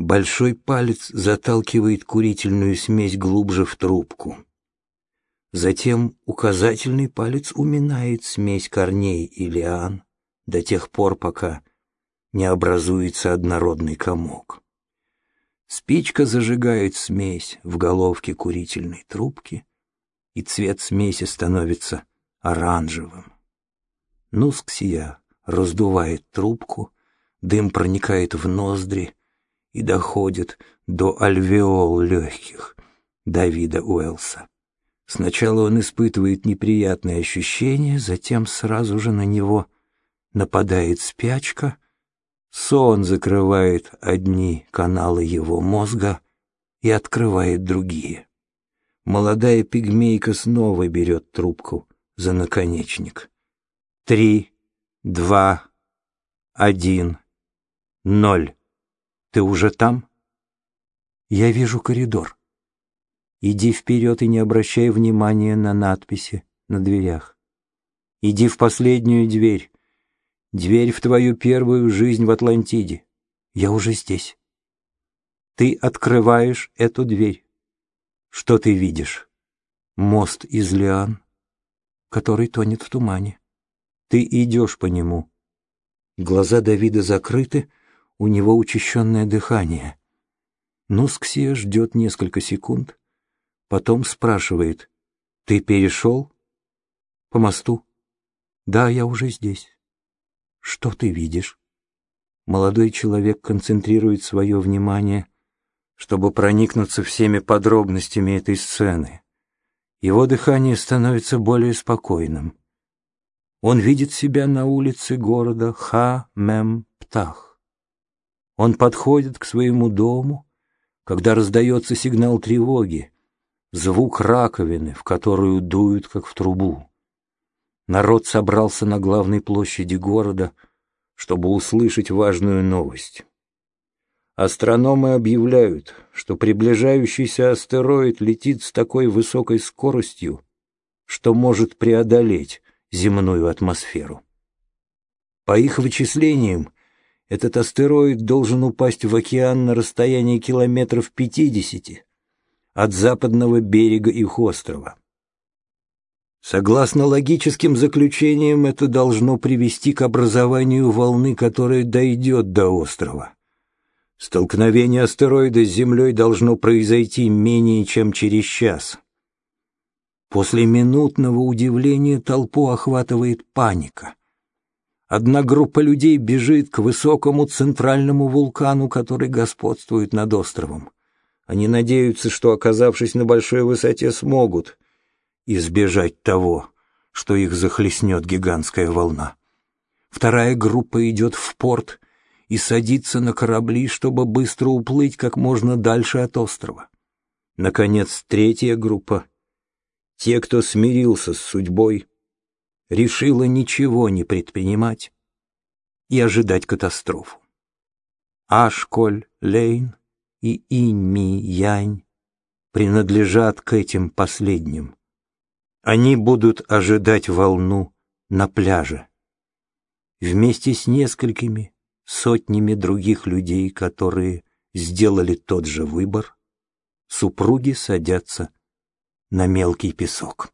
Большой палец заталкивает курительную смесь глубже в трубку. Затем указательный палец уминает смесь корней и лиан до тех пор, пока не образуется однородный комок. Спичка зажигает смесь в головке курительной трубки, и цвет смеси становится оранжевым. Нусксия раздувает трубку, дым проникает в ноздри и доходит до альвеол легких Давида Уэлса. Сначала он испытывает неприятные ощущения, затем сразу же на него нападает спячка, сон закрывает одни каналы его мозга и открывает другие. Молодая пигмейка снова берет трубку за наконечник. Три, два, один, ноль. Ты уже там? Я вижу коридор. Иди вперед и не обращай внимания на надписи на дверях. Иди в последнюю дверь. Дверь в твою первую жизнь в Атлантиде. Я уже здесь. Ты открываешь эту дверь. Что ты видишь? Мост из лиан, который тонет в тумане. Ты идешь по нему. Глаза Давида закрыты, у него учащенное дыхание. Нусксия ждет несколько секунд, Потом спрашивает, «Ты перешел?» «По мосту?» «Да, я уже здесь». «Что ты видишь?» Молодой человек концентрирует свое внимание, чтобы проникнуться всеми подробностями этой сцены. Его дыхание становится более спокойным. Он видит себя на улице города Ха-Мем-Птах. Он подходит к своему дому, когда раздается сигнал тревоги, звук раковины, в которую дуют, как в трубу. Народ собрался на главной площади города, чтобы услышать важную новость. Астрономы объявляют, что приближающийся астероид летит с такой высокой скоростью, что может преодолеть земную атмосферу. По их вычислениям, этот астероид должен упасть в океан на расстоянии километров пятидесяти, от западного берега их острова. Согласно логическим заключениям, это должно привести к образованию волны, которая дойдет до острова. Столкновение астероида с Землей должно произойти менее чем через час. После минутного удивления толпу охватывает паника. Одна группа людей бежит к высокому центральному вулкану, который господствует над островом. Они надеются, что, оказавшись на большой высоте, смогут избежать того, что их захлестнет гигантская волна. Вторая группа идет в порт и садится на корабли, чтобы быстро уплыть как можно дальше от острова. Наконец, третья группа, те, кто смирился с судьбой, решила ничего не предпринимать и ожидать катастрофу. Ашколь, Лейн и инь-ми-янь принадлежат к этим последним. Они будут ожидать волну на пляже. Вместе с несколькими сотнями других людей, которые сделали тот же выбор, супруги садятся на мелкий песок.